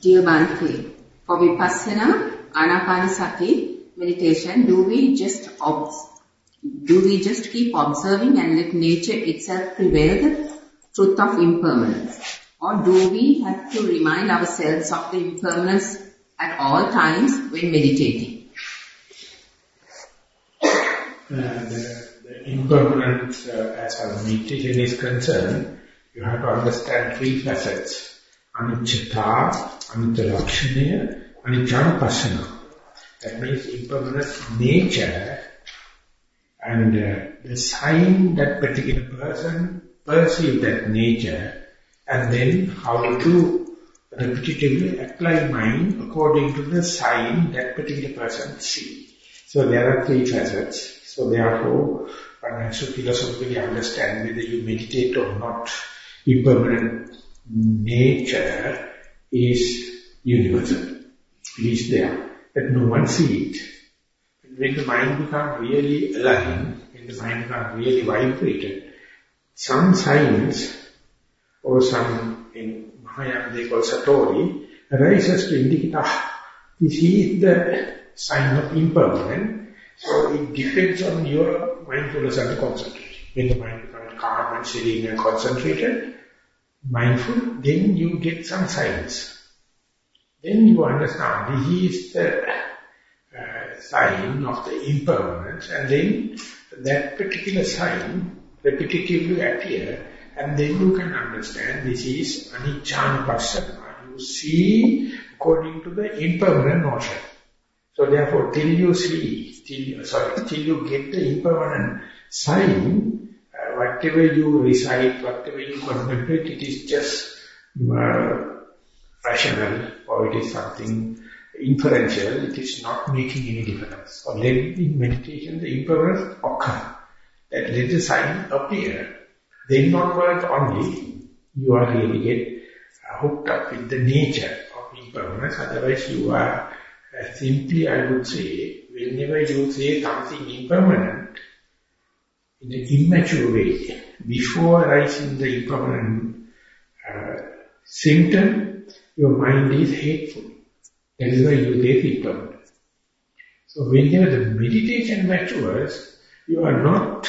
Dear Bhante, for Vipassana, Anapanasati meditation, do we just do we just keep observing and let nature itself prevail the truth of impermanence? Or do we have to remind ourselves of the impermanence at all times when meditating? Uh, the, the impermanence uh, as far as meditation is concerned, you have to understand three facets. Anicca, Anicca Lakshana, Anicca That means impermanent nature and uh, the sign that particular person perceive that nature and then how to repetitively apply mind according to the sign that particular person see. So there are three facets. So therefore, one has to philosophically understand whether you meditate or not. Impermanent nature is universal. It is there, but no one see it. When the mind becomes really aligned, when the mind becomes really vibrated, some signs or some, in Mahayana they call Satori, arises to indicate, ah, this is the sign of impermanent. So it depends on your mindfulness and concentration. When the mind becomes calm and serene and concentrated, mindful, then you get some signs. Then you understand this is the uh, sign of the impermanence and then that particular sign repetitively appear and then you can understand this is aniccanupassana. You see according to the impermanent notion. So therefore, till you see, till sorry, till you get the impermanent sign, whatever you recite, whatever you contemplate, it is just uh, rational or it is something inferential, it is not making any difference. Let in meditation the impermanence occur. That let the sign appear then onward only, you are really get hooked up with the nature of impermanence. Otherwise, you are uh, simply, I would say, whenever you say something impermanent, in an immature way, before arising the impermanent uh, symptom, your mind is hateful. That is why you say impermanent. So whenever the meditation matures, you are not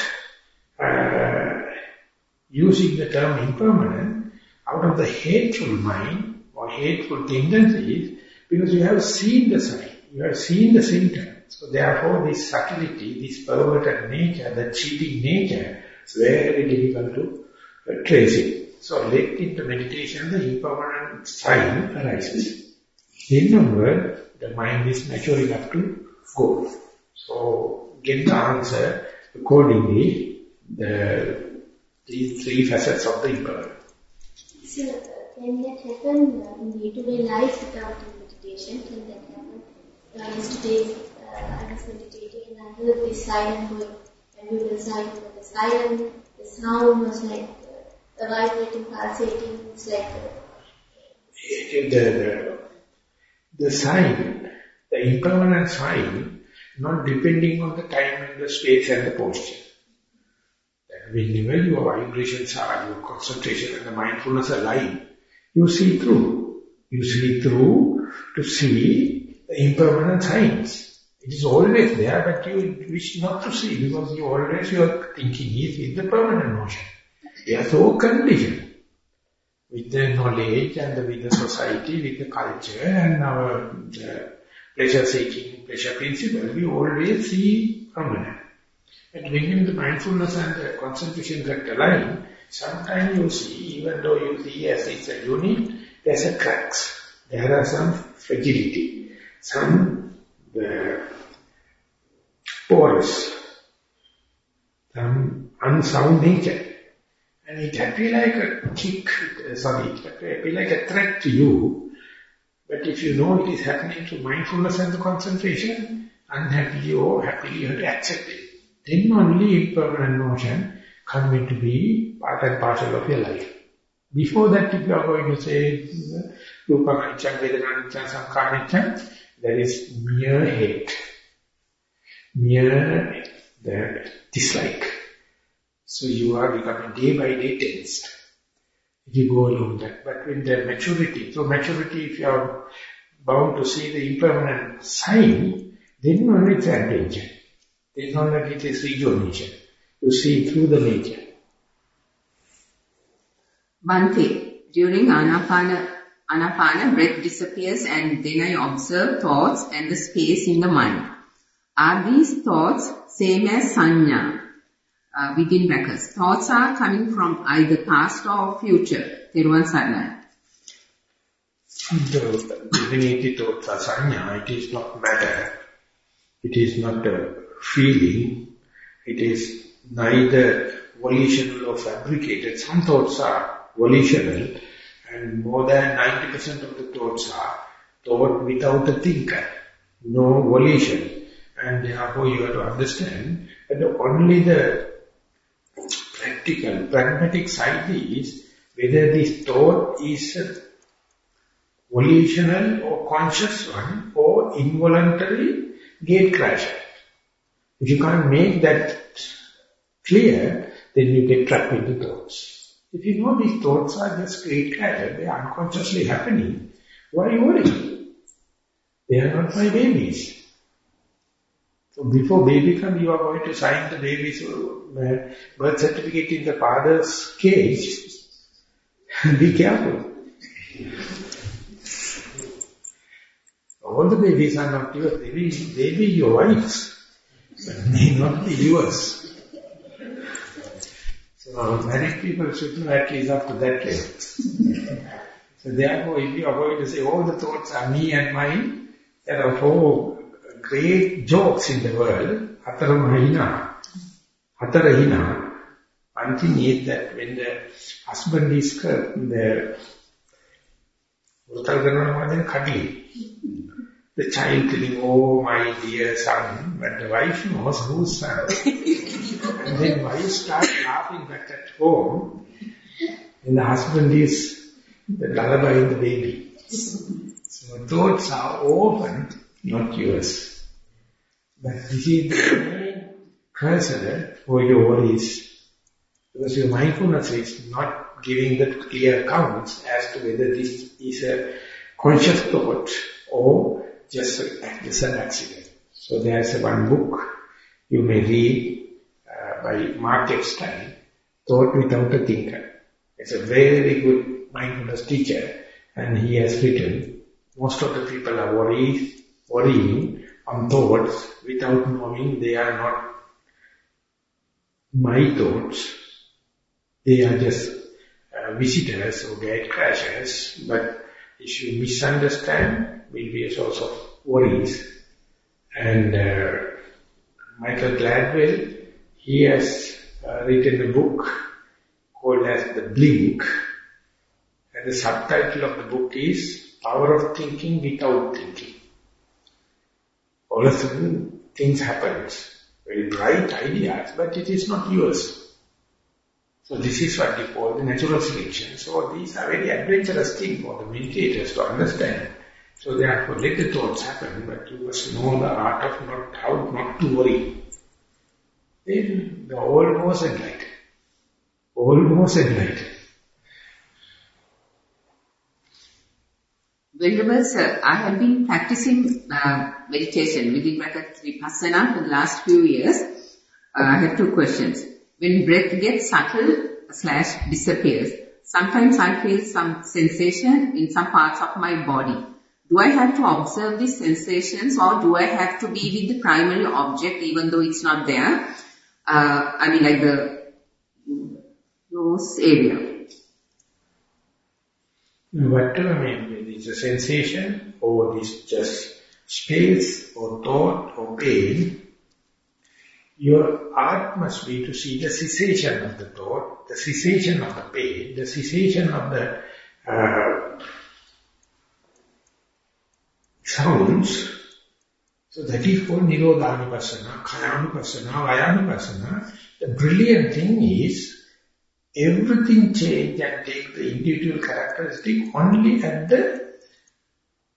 using the term impermanent out of the hateful mind or hateful tendencies because you have seen the sign, you have seen the symptom. So therefore this subtlety, this perverted nature, the cheating nature, is very difficult to uh, trace it. So late into meditation, the impermanent sign arises. Then onward, the mind is mature enough to go. So get the answer accordingly. The these three facets of the impermanent. So, can that happen in day-to-day life without the meditation? Can that happen? Uh, I was meditating and I heard this silent and we silent, but the silent, the sound was like uh, vibrating, pulsating, it's like the, the, the sign, the impermanent sign, not depending on the time and the space and the posture That whenever your vibrations are, your concentration and the mindfulness align, you see through. You see through to see the impermanent signs. It is always there, but you wish not to see because you always your thinking is with the permanent motion. We are so conditioned with the knowledge and with the society, with the culture and our pleasure-seeking, pleasure principle, we always see permanent. And when the mindfulness and the concentration get aligned, sometimes you see, even though you see as it's a unit, there's a cracks. There are some fragility, some uh, porous, some unsound nature. And it appear like a kick, uh, sorry, it appear like a threat to you. But if you know it is happening to mindfulness and the concentration, unhappily or happily you have to accept it then only impermanent motion come into be part and parcel of your life. Before that, if you are going to say, Rupa Kanichan, Vedana Kanichan, Sankhar there is mere hate, mere the dislike. So you are becoming day by day tensed. if you go along that. But with the maturity, so maturity, if you are bound to see the impermanent sign, then only it's adventure. Then only it is rejuvenation. You see through the nature. Bhante, during Anapana, Anapana, breath disappears and then I observe thoughts and the space in the mind. Are these thoughts same as sanya? Uh, within brackets. Thoughts are coming from either past or future. Thiruvan. The thoughts are sanya. It is not matter. It is not a feeling. It is neither volitional or fabricated. Some thoughts are volitional and more than 90% of the thoughts are thought without a thinker. No volition. And therefore you have to understand that only the practical, pragmatic side is whether this thought is a volitional or conscious one or involuntary gate crasher. If you can't make that clear, then you get trapped into thoughts. If you know these thoughts are just gate crasher, they are unconsciously happening, why are you worrying? They are not my babies. Before baby come, you are going to sign the baby's birth certificate in the father's cage. Be careful. All the babies are not yours. They be, they be your wife's, may not be yours. So married people should know at least up to that level. so therefore, if you are going to say, all the thoughts are me and mine, there are four great jokes in the world, Ataramahina, Atarahina. One thing is that when the husband is the cuddling, the child telling, oh my dear son, but the wife knows whose son. and then wife starts laughing back at home, and the husband is the lullaby in the baby. So thoughts are often not yours. But this is the cursor for your worries. Because your mindfulness is not giving the clear accounts as to whether this is a conscious thought or just, an accident. So there's one book you may read uh, by Mark Epstein, Thought Without a Thinker. It's a very good mindfulness teacher and he has written, most of the people are worried, worrying on thoughts without knowing they are not my thoughts. They are just uh, visitors or gate crashers, but if you misunderstand, will be a source of worries. And uh, Michael Gladwell, he has uh, written a book called as The Blink, and the subtitle of the book is Power of Thinking Without Thinking all of a sudden things happen. Very bright ideas, but it is not yours. So this is what we call the natural selection. So these are very adventurous things for the meditators to understand. So therefore let the thoughts happen, but you must know the art of not how not to worry. Then the almost enlightened. Almost enlightened. Venerable sir, I have been practicing uh, meditation within bracket Vipassana for the last few years. Uh, I have two questions. When breath gets subtle slash disappears, sometimes I feel some sensation in some parts of my body. Do I have to observe these sensations or do I have to be with the primary object even though it's not there? Uh, I mean like the nose area. Whatever may be, it's a sensation or this just space or thought or pain, your art must be to see the cessation of the thought, the cessation of the pain, the cessation of the uh, sounds. So that is called Nirodhanupassana, Khayanupassana, Vayanupassana. The brilliant thing is everything change and take the individual characteristic only at the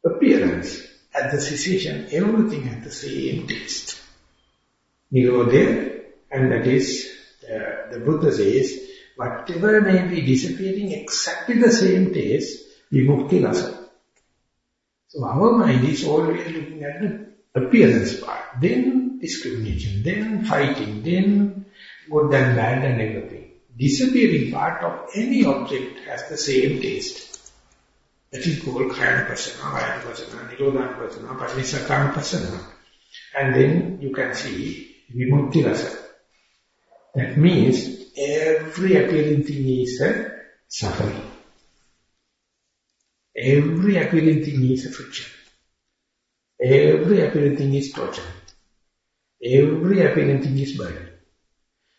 appearance, at the cessation, everything has the same taste. Nirodha, and that is, uh, the Buddha says, whatever may be disappearing exactly the same taste, vimukti rasa. So our mind is always looking at the appearance part, then discrimination, then fighting, then good and bad and everything. Disappearing part of any object has the same taste. That is called Kayana Pasana, Vayana Pasana, Nirodhana Pasana, Parisakana Pasana. And then you can see Vimukti Rasa. That means every appearing thing is a suffering. Every appearing thing is a friction. Every appearing thing is torture. Every appearing thing is burden.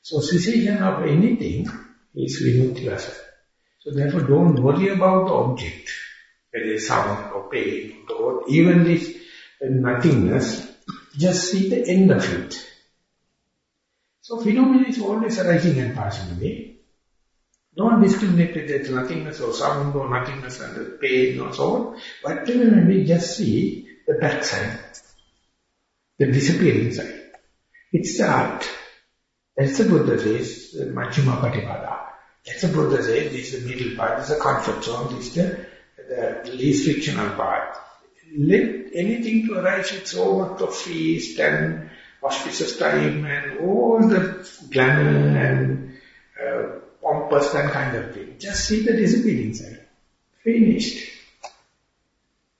So cessation of anything is vimukti rasa. So therefore don't worry about the object, whether sound or pain or even this nothingness, just see the end of it. So phenomena is always arising and passing away. Don't discriminate whether it's nothingness or sound or nothingness and pain or so on. But may be, just see the backside, the disappearing side. It's the art. That's the Buddha says, Majjhima Patipada. That's the Buddha says, this is the middle part, this is the comfort zone, this is the, the least frictional part. Let anything to arise with so much of feast and auspicious time and all the glamour and uh, pompous and kind of thing. Just see the disappearing side. Finished.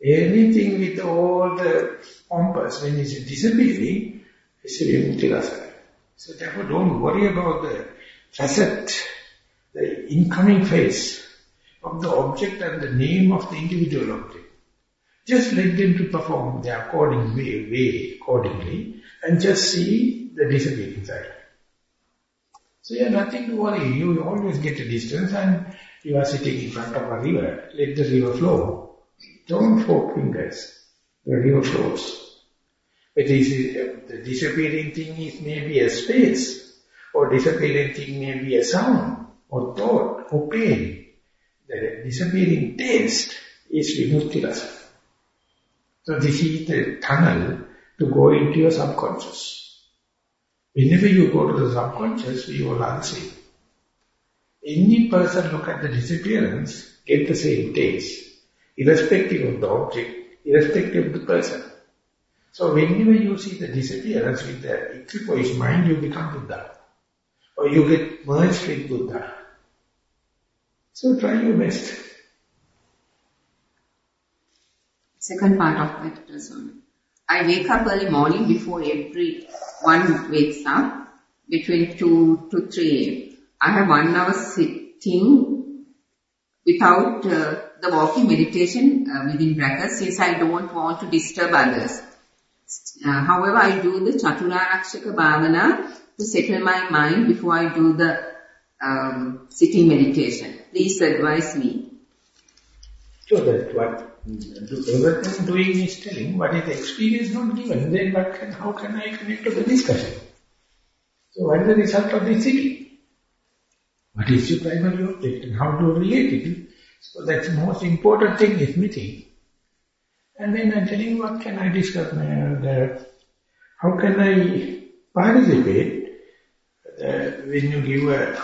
Anything with all the pompous, when it's disappearing, it's a vimukti So therefore don't worry about the facet, the incoming phase of the object and the name of the individual object. Just let them to perform their according way, way accordingly and just see the disappearing side. So you have nothing to worry. You always get a distance and you are sitting in front of a river. Let the river flow. Don't fork fingers. The river flows. It is, uh, the disappearing thing is maybe a space, or disappearing thing may be a sound, or thought, or pain. The disappearing taste is vimukti rasa. So this is the tunnel to go into your subconscious. Whenever you go to the subconscious, you all are the same. Any person look at the disappearance, get the same taste irrespective of the object, irrespective of the person. So whenever you see the disappearance with the equipoise mind, you become Buddha. Or you get merged with Buddha. So try your best. Second part of meditation. I wake up early morning before everyone wakes up, between 2 to 3 a.m. I have one hour sitting without uh, the walking meditation uh, within brackets since I don't want to disturb others. Uh, however, I do the Chaturarakshaka Bhavana to settle my mind before I do the um, sitting meditation. Please advise me. So that what everything doing is telling, what is the experience not given, then what can, how can I connect to the discussion? So what is the result of this sitting? What is your primary object and how to relate it so that's the most important thing is meeting. And then I'm telling what can I discuss, the, how can I participate when you give a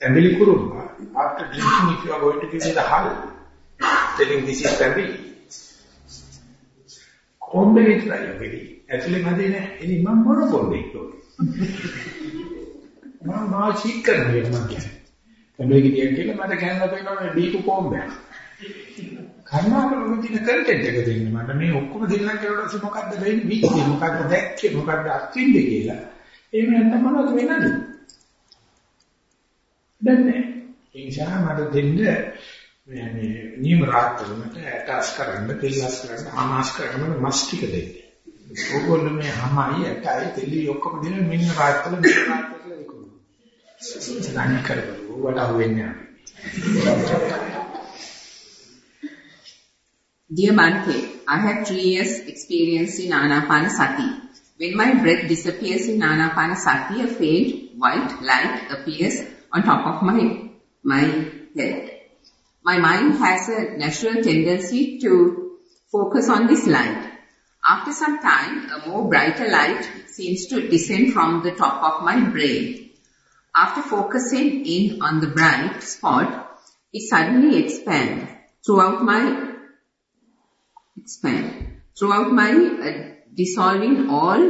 family kurumba, after drinking if you are going to give it a hug, telling this is family. කොම්බේ විතරයි අපිට. ඇතුලේ මැදේ නෑ. ඉතින් මම මොන කොම්බේ කිව්වද? මම මාව චීක් කරනවා මම කියන්නේ. කැමරේ ගිටියක් කියලා මට කැමරා පේනවා මේ දීපු කොම්බයක්. කර්මාකර මුදින කන්ටෙන්ට් එක දෙන්න මට මේ ඔක්කොම දෙන්න කරලා මොකද්ද වෙන්නේ විච්චේ මොකද්ද දැක්කේ මොකද්ද අත්විඳේ කියලා. එහෙම නැත්නම් මොනවද වෙනද? දැන් නෑ. ඒ නිසා මට දෙන්න මේ මේ නියම රාත්‍රියට ඇටස් කරන්න, තෙල්ලස් කරන්න, අනාස් කරන්න මස් ටික දෙන්න. ඕගොල්ලෝ මේ හැමයි ඇටයි තෙලි ඔක්කොම දෙන මෙන්න රාත්‍රියේ මේ රාත්‍රියේ විකුණනවා. සාධාරණ කරවල වට අහුවෙන්නේ Dear Bante, I have three years experience in Anapanasati. When my breath disappears in Anapanasati, a faint white light appears on top of my, my head. My mind has a natural tendency to focus on this light. After some time, a more brighter light seems to descend from the top of my brain. After focusing in on the bright spot, it suddenly expand throughout my expand throughout my uh, dissolving all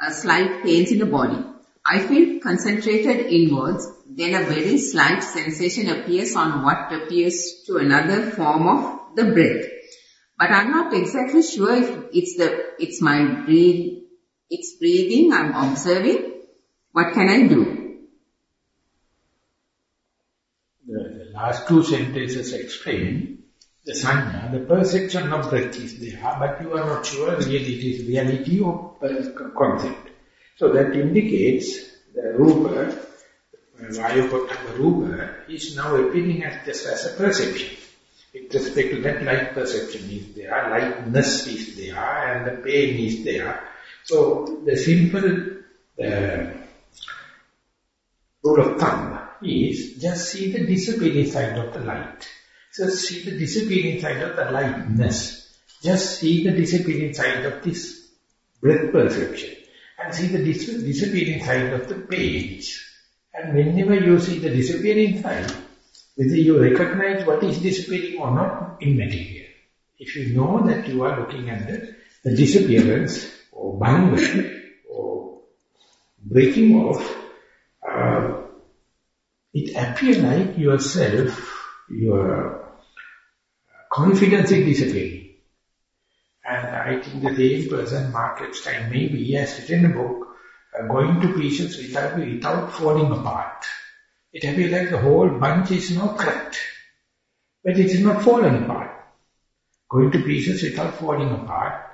uh, slight pains in the body. I feel concentrated inwards, then a very slight sensation appears on what appears to another form of the breath. But I'm not exactly sure if it's the, it's my breathe, it's breathing I'm observing. What can I do? The, the last two sentences explain the sanya, the perception of breath is there, but you are not sure really it is reality or concept. So that indicates the rupa, Vayukottama rupa, is now appearing as just as a perception. With respect to that light perception is there, lightness is there, and the pain is there. So the simple the rule of thumb is just see the disappearing side of the light. So see the disappearing side of the lightness. Just see the disappearing side of this breath perception. And see the dis disappearing side of the page. And whenever you see the disappearing side, whether you recognize what is disappearing or not, immaterial. If you know that you are looking at the, the disappearance or binding or breaking off, uh, it appears like yourself, your confidence is disappearing. And I think the same person, Mark Epstein, maybe he has written a book, Uh, going to Pieces without, without Falling Apart. It appears like the whole bunch is not cracked, but it is not fallen apart. Going to pieces without falling apart.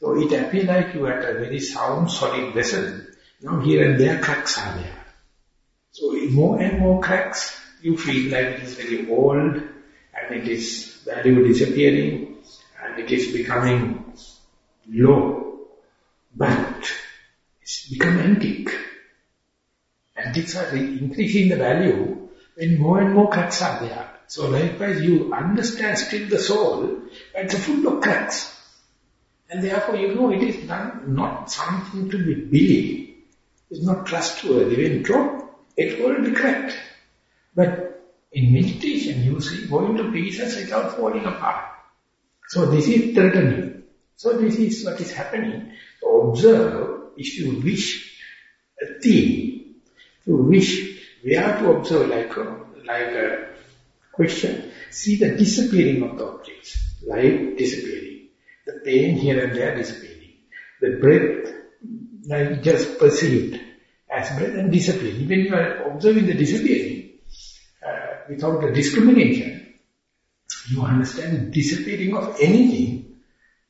So it appears like you are a very sound, solid vessel. Now here and there cracks are there. So more and more cracks, you feel like it is very old and it is value disappearing and it is becoming low. But become antique. Antiques are increasing the value when more and more cracks are there. So likewise you understand still the soul, but it's full of cracks. And therefore you know it is not, not something to be believed. It's not trustworthy. When drop, it will be cracked. But in meditation you see going to pieces without falling apart. So this is threatening. So this is what is happening. So observe, if you wish a theme, you wish where to observe like a, like a question, see the disappearing of the objects, light disappearing, the pain here and there disappearing, the breath like just perceived as breath and disappearing. When you are observing the disappearing, uh, without the discrimination, you understand disappearing of anything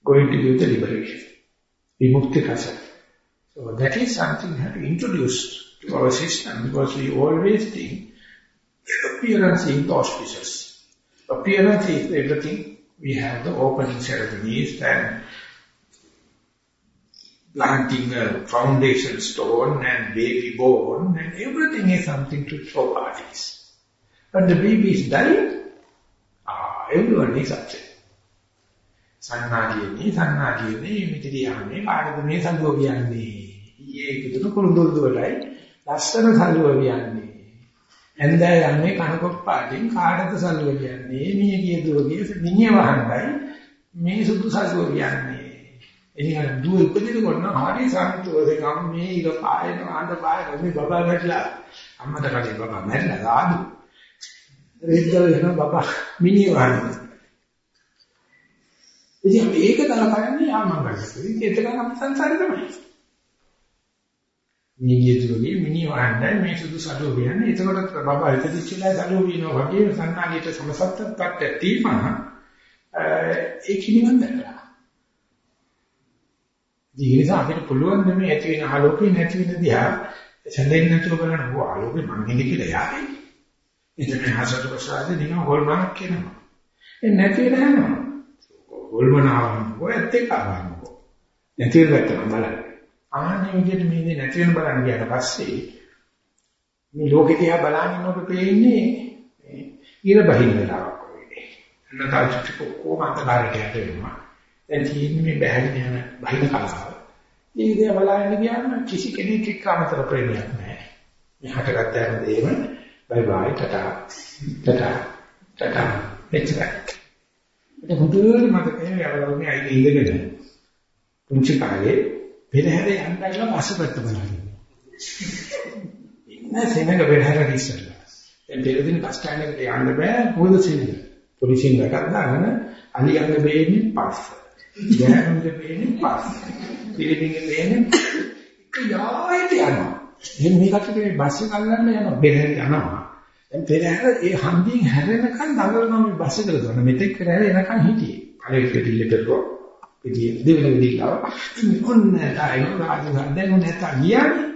going to give the liberation, vimukti rasa. So that is something we have to introduce to our system because we always think appearance is auspicious. Appearance is everything. We have the opening ceremonies and planting a foundation stone and baby born and everything is something to throw parties. But the baby is dying, ah, everyone is upset. සන්නාදියනේ සන්නාදියනේ මිත්‍රියානේ කාටද මේ සල්ුව කියන්නේ. ඊයේ කිතුන කුරුඳුරුවලයි ලස්සන සල්ුව කියන්නේ. ඇන්දෑ යන්නේ කනකොක් පාටින් කාටද සල්ුව කියන්නේ? මිය ගිය දුවගේ මිනිහ වහන්නයි මේ සුදු සල්ුව කියන්නේ. එනිසා දුව ඉපදිනකොට නම් හරි සන්තෝෂෙන් මේ ඉර පායන ආන්ද පායන මේ බබා මැරිලා අම්මට කඩේ බබා මැරිලා ආදු රෙද්දල වෙන බබා මිනිහ වහන්නේ ඉතින් අපි ඒක තරකන්නේ ආමංගලට. ඉතින් එතකන් අපි සංසාරේ තමයි. මේ ගියතුගේ මිනි වහන්නේ මේ සුදු සඩුව කියන්නේ එතකොට බබා ඉතිරිච්චලා සඩුව විනෝ වගේ සංකාලියට සමසත්තපත් තීමන ඒ කිනිවන් දැකලා. ඊගිරිස අපිට පුළුවන් මේ ඇති වෙන ආලෝකේ නැති වෙන දිහා සැලෙන්නේ නැතුව බලන්න ඕ ආලෝකේ මං ඉන්නේ කියලා යාවේ. එතන හසට ප්‍රසාදේ නිකන් හොල්මනක් කියනවා. ඒ නැති වෙලා යනවා. හොල්මනාවන්කෝ ඇත්ත එක ආවන්කෝ. නැති වෙලා බලන්න. ආන්නේ විදිහට මේ නැති වෙන බලන්න ගියාට පස්සේ මේ ලෝකෙ දිහා බලන ඉන්නකොට පේන්නේ ඉර බහින වෙලාවක් වගේ. නැතාචික කොහොමද කාර්යයට යට වෙනවා. දැන් තියෙන්නේ මේ බහැගෙන යන බහින කලාව. මේ දිහා බලන්න ගියාම කිසි කෙනෙක් එක්ක අමතර ප්‍රේමයක් නැහැ. මේ හටගත්ත හැම දෙයක්ම බයි බයි ටටා ටටා ටටා එච්චරයි. ඒක හොඳට මතකයි යවලුනේ අයිති ඉඳගෙන පුංචි කාලේ පෙරහැර යන්න කියලා පස්සපැත්ත බලන්නේ. ඉන්න සෙනඟ පෙරහැර ඉස්සරලා. දැන් පෙරදින බස් ස්ටෑන්ඩ් එකට යන්න බෑ මොකද සෙනඟ. පොලිසියෙන් ගටක් දාගෙන අලියන්ගේ බේන්නේ පස්ස. ගෑනුන්ගේ බේන්නේ පස්ස. පිළිපින්ගේ බේන්නේ එක යායට යනවා. එහෙනම් මේ කටට මේ බස් එක අල්ලන්න යනවා පෙරහැර යනවා. දැන් පෙරහැර ඒ හන්දියෙන් හැරෙනකන් දඟලනවා මේ බස් එකට දුන්න. මෙතෙක් පෙරහැර එනකන් හිටියේ. පළවෙනි පිටිල්ලට ගෝ. පිටියේ දෙවෙනි පිටිල්ලව. ඔන්න තායිනෝ රාජු දැන් ඔන්න නැත්නම් ගියානේ.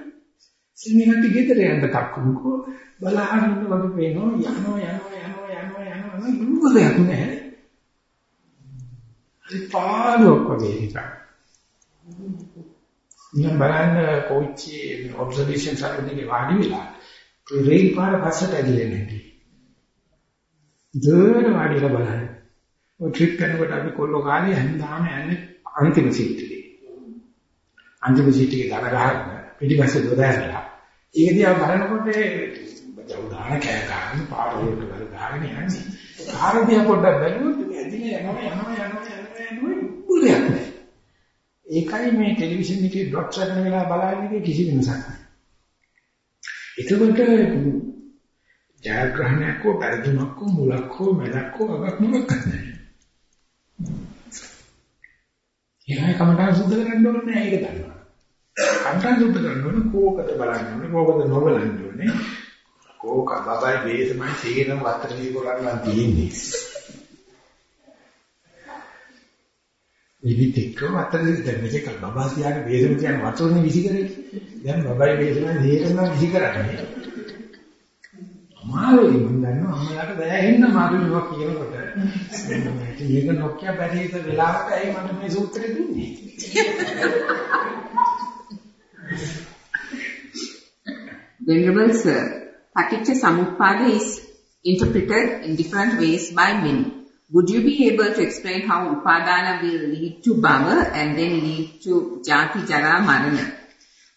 සිංහලට ගෙදර යන්න කක්කුම්කෝ බලහන් ඉන්න වගේ පේනවා යනවා යනවා යනවා යනවා යනවා ඉන්නදයක් නැහැ. හරි පාළුවක් වගේ නිකන්. නිකන් බලන්න කොච්චි ඔබ්සර්වේෂන් සාකච්ඡාවේ වාඩි වෙලා රේල් පාර පස්සට ඇදලා නැති. දොර වාඩිලා බලන්න. ඔය ට්‍රිප් කරනකොට අපි කොල්ලෝ කාලේ හැන්දාම යන්නේ අන්තිම සීට් එකේ. අන්තිම සීට් එකේ දර ගහගෙන පිටිපස්සේ දොර ඇරලා. ඒක දිහා බලනකොට උදාහරණ කෑ ගන්න පාර වලට වල ගහගෙන යන්නේ. කාර දිහා පොඩ්ඩක් බැලුවොත් ඇදිලා යනවා යනවා යනවා යනවා යනවා උලයක් නැහැ. ඒකයි මේ ටෙලිවිෂන් එකේ ඩොට් කරන වෙලාව බලන්නේ කිසි වෙනසක් නැහැ. එතකොට ජයග්‍රහණයක් හෝ පරිදුමක් හෝ මුලක් හෝ මැදක් හෝ අගක් මොකක්ද නැහැ. එහා කමටහන් සුද්ධ කරන්න ඕනේ නැහැ ඒක දන්නවා. කමටහන් සුද්ධ කරන්න ඕනේ කෝකද බලන්න ඕනේ කෝකද නොබලන්න ඕනේ. කෝක බබයි වේසමයි තේරම වතරදී කරන්න නිවිතික්‍රම අතරින් දැන් මේක බබා තියාගෙන වේදම කියන වචනේ විසිකරේ. දැන් බබයි වේදනා හේතන විසිකරන්නේ. අමාරුයි මම දන්නවා අම්මලාට බෑහෙන්න මාළුනවා කියනකොට. මේක නොකිය බැරිද වෙලාවට ඇයි මට මේ සූත්‍රය දුන්නේ? Venerable sir, Paticca Samuppada is interpreted in different ways by many. Would you be able to explain how Upadana will lead to Bhava and then lead to Jati Jara Marana?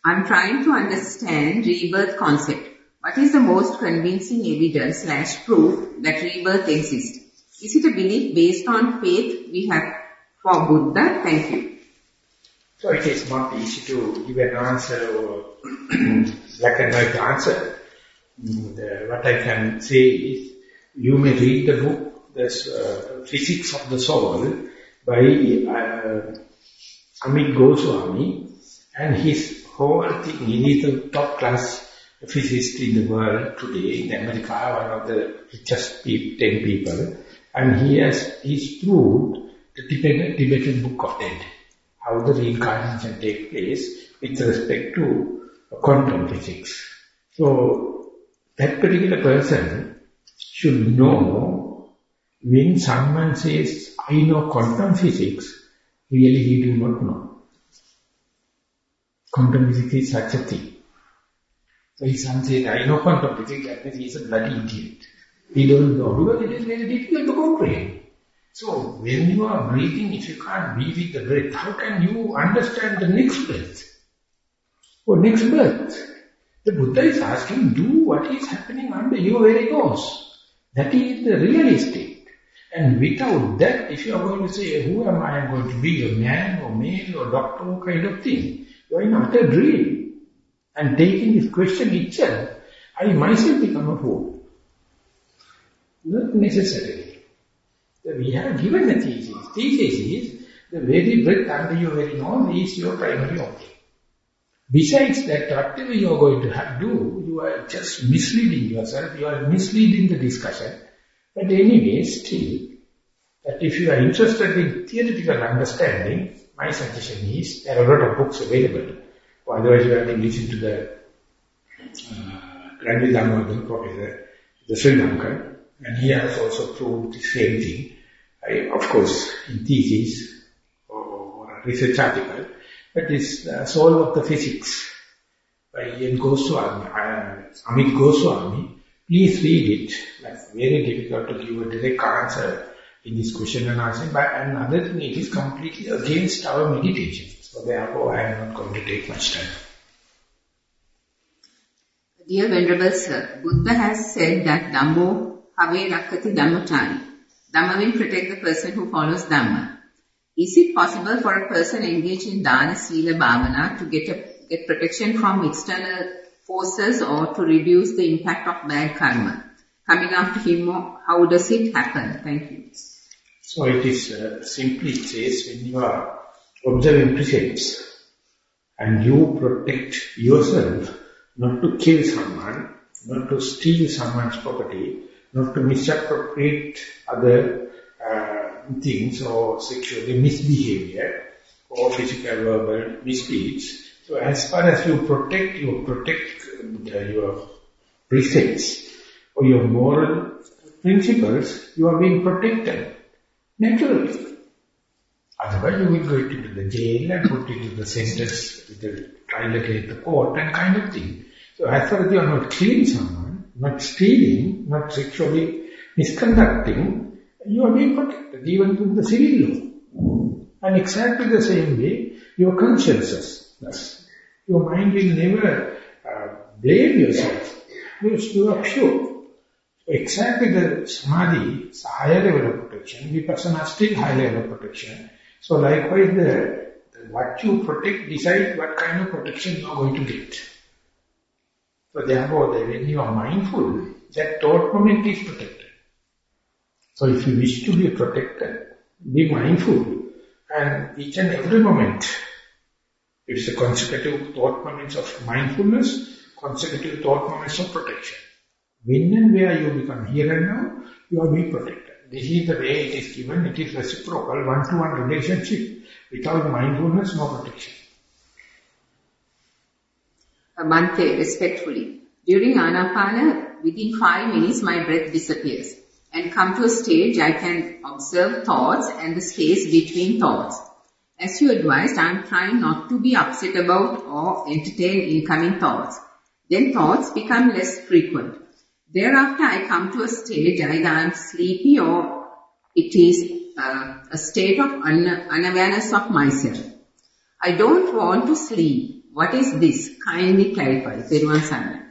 I'm trying to understand rebirth concept. What is the most convincing evidence slash proof that rebirth exists? Is it a belief based on faith we have for Buddha? Thank you. So it is not easy to give an answer or black and answer. Mm, the, what I can say is, you may read the book, the uh, Physics of the Soul by uh, Amit Goswami and his whole thing, he is the top class physicist in the world today, in America, one of the richest 10 people, and he has he's proved the Tibetan, Tibetan Book of Dead, how the reincarnation take place with respect to quantum physics. So, that particular person should know when someone says, I know quantum physics, really he do not know. Quantum physics is such a thing. So if someone says, I know quantum physics, that means he is a bloody idiot. He don't know, because it is very difficult to comprehend. So when you are breathing, if you can't breathe with the breath, how can you understand the next breath? Or next breath? The Buddha is asking, do what is happening under your very nose. That is the realistic. And without that, if you are going to say, who am I going to be, a man or male or doctor or kind of thing, you are in utter dream. And taking this question itself, I myself become a fool. Not necessarily. So we have given the thesis. Thesis is, the very breath under your very nose is your primary object. Besides that, whatever you are going to have, do, you are just misleading yourself, you are misleading the discussion. But anyway, still, that if you are interested in theoretical understanding, my suggestion is, there are a lot of books available. Otherwise you have to listen to the uh, Grandi Dhammadhan professor, the Sri Lankan, and he has also proved the same thing. I, of course, in thesis or, or research article, but it's the soul of the physics by Ian Goswami, uh, Amit Goswami. Please read it. It's very difficult to give a direct answer in this question and answer. But another thing, it is completely against our meditation. So therefore, I am not going to take much time. Dear Venerable Sir, Buddha has said that Dhammo Have Rakkhati Dhammachari. Dhamma will protect the person who follows Dhamma. Is it possible for a person engaged in Dana Sila Bhavana to get, a, get protection from external forces or to reduce the impact of bad karma? Coming after him, how does it happen? Thank you. So it is uh, simply it says when you are observing precepts and you protect yourself not to kill someone, not to steal someone's property, not to misappropriate other uh, things or sexually misbehavior or physical verbal misdeeds. So as far as you protect, you protect uh, your precepts or your moral principles, you are being protected naturally. Otherwise you will go into the jail and put into the sentence the trial against the court and kind of thing. So as far as you are not killing someone, not stealing, not sexually misconducting, you are being protected, even with the civil law. And exactly the same way, your consciences, your mind will never blame yourself, because you are pure. exactly the samadhi is higher level of protection, vipassana is still higher level of protection. So likewise, the, the, what you protect decides what kind of protection you are going to get. So therefore, when you are mindful, that thought moment is protected. So if you wish to be protected, be mindful and each and every moment, it is a consecutive thought moments of mindfulness, consecutive thought moments of protection. When and where you become here and now, you are being protected. This is the way it is given, it is reciprocal, one-to-one -one relationship. Without mindfulness, no protection. Uh, Bhante, respectfully. During Anapana, within five minutes my breath disappears and come to a stage I can observe thoughts and the space between thoughts. As you advised, I am trying not to be upset about or entertain incoming thoughts. Then thoughts become less frequent. Thereafter I come to a stage either I am sleepy or it is uh, a state of un unawareness of myself. I don't want to sleep. What is this? Kindly clarify. Peruan.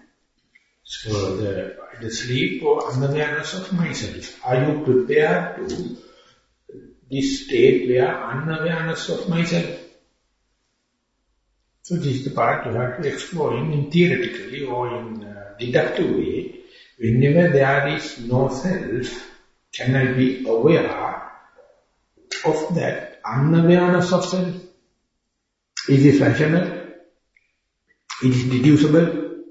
So the, the sleep or unawareness of myself. Are you prepared to this state where unawareness of myself? So this is the part you have to explore in, in theoretically or in uh, deductive way. Whenever there is no self, can I be aware of that unawareness of self? Is it rational? It is deducible.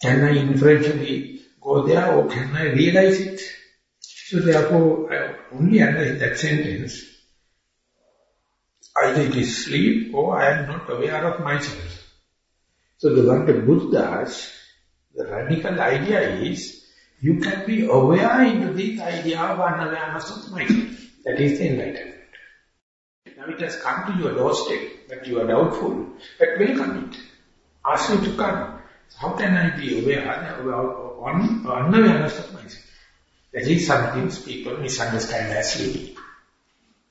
Can I inferentially go there or can I realize it? So therefore, I only analyze that sentence. Either it is sleep or I am not aware of myself. So the what the Buddha's, the radical idea is, you can be aware into this idea of unawareness of myself. That is the enlightenment. Now it has come to your doorstep, but you are doubtful, but welcome it. Ask me to come. How can I be aware one unawareness of myself? That is something people misunderstand as sleep.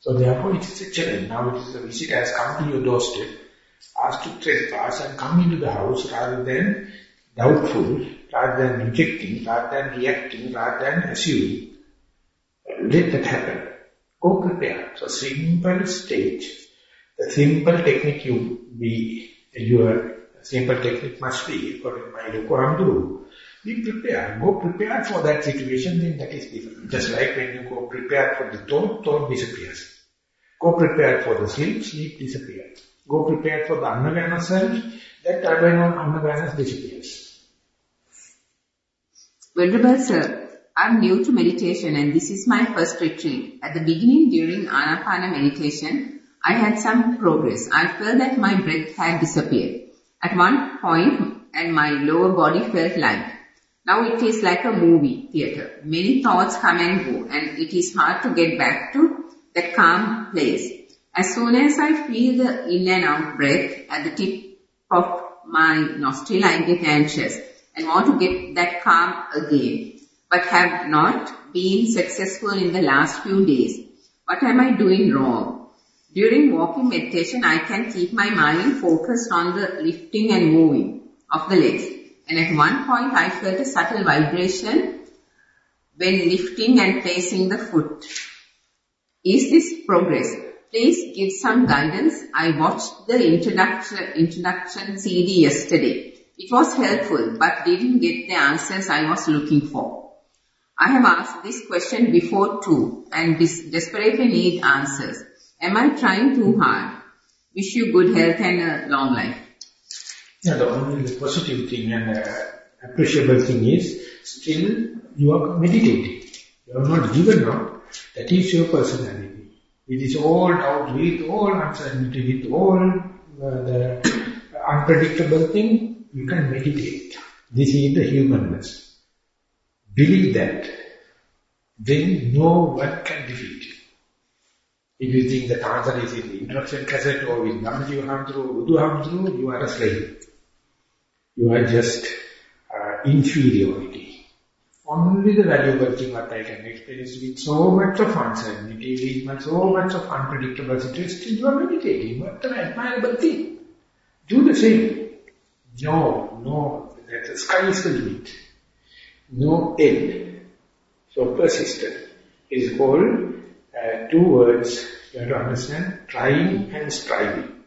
So therefore it is a challenge. Now it is a visitor has come to your doorstep, asked to trespass and come into the house rather than doubtful, rather than rejecting, rather than reacting, rather than assuming. Let that happen. Go prepare. So simple stage. The simple technique you be your simple technique must be, according to my Lukuramduru, be prepared. Go prepared for that situation, then that is different. Just like when you go prepared for the thought, thought disappears. Go prepared for the sleep, sleep disappears. Go prepared for the unawareness self, that unawareness disappears. Venerable Sir, I'm new to meditation and this is my first retreat. At the beginning during Anapana meditation, I had some progress. I felt that my breath had disappeared. At one point, and my lower body felt light. Now it is like a movie theater. Many thoughts come and go and it is hard to get back to that calm place. As soon as I feel the in and out breath at the tip of my nostril, I get anxious and want to get that calm again, but have not been successful in the last few days. What am I doing wrong? During walking meditation, I can keep my mind focused on the lifting and moving of the legs and at one point I felt a subtle vibration when lifting and placing the foot. Is this progress? Please give some guidance. I watched the introduction, introduction CD yesterday. It was helpful but didn't get the answers I was looking for. I have asked this question before too and desperately need answers. Am I trying too hard? Wish you good health and a long life. Yeah, the only positive thing and uh, appreciable thing is still you are meditating. You are not given up. That is your personality. It is all doubt with all uncertainty, with all uh, the unpredictable thing, you can meditate. This is the humanness. Believe that. Then no one can defeat you. If you think the answer is in the introduction cassette or with Namaji Hamdru, Udu Hamdru, you are a slave. You are just uh, inferiority. Only the valuable thing what I can experience with so much of uncertainty, with so much of unpredictable situation, you are meditating. What an admirable thing. Do the same. No, no, that the sky is the limit. No end. So persistent is called uh, two words you have to understand, trying and striving.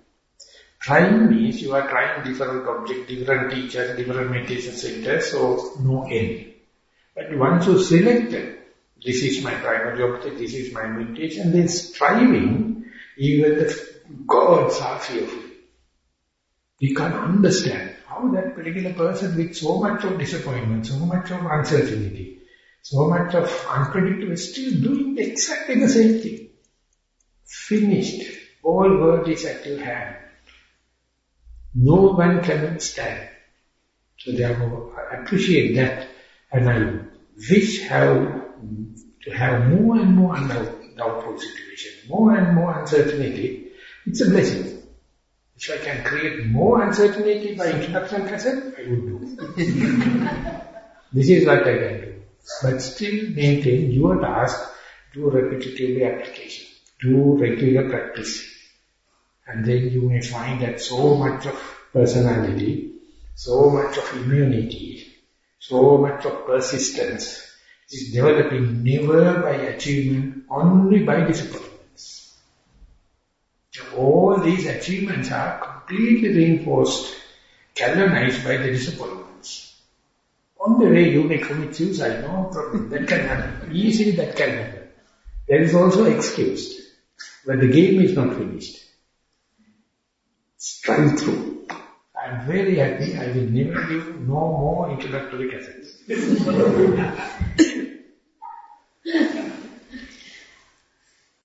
Trying means you are trying different objects, different teachers, different meditation centers, so no end. But once you selected, this is my primary object, this is my meditation, then striving, even the gods are fearful. We can't understand how that particular person with so much of disappointment, so much of uncertainty, so much of unpredictable, still doing exactly the same thing. Finished. All work is at your hand no one can stand. So therefore, I appreciate that and I wish have to have more and more doubtful situation, more and more uncertainty. It's a blessing. If I can create more uncertainty by introduction cassette, I would do. this is what I can do. But still maintain your task, do repetitive application, do regular practice. And then you may find that so much of personality, so much of immunity, so much of persistence is developing never by achievement, only by disappointments. All these achievements are completely reinforced, canonized by the disappointments. On the way you may commit suicide, no problem, that can happen. Easily that can happen. There is also excused, but the game is not finished strive through. I am very happy. I will never give no more introductory cassettes.